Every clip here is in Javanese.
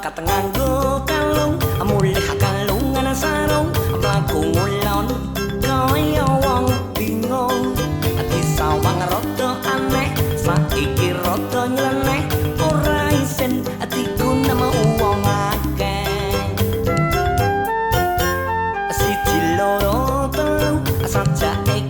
katengan go kalung amulih kalungan sarung aku ngulon kaya wong bingung. Ati sawang rada aneh saiki rada nyeleneh ora isin ati ku nemu wong akeh. Siji loro telu asa cek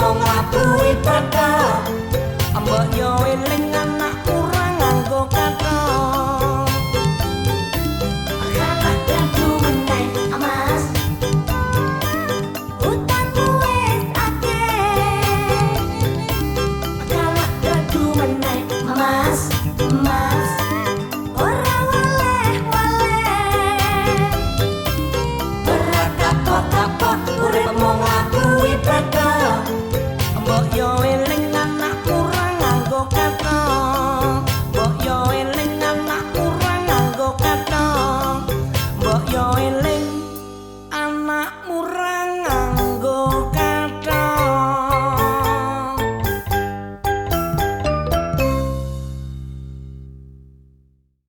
มองลาตุยประกาอําเบอร์ยอเวลิง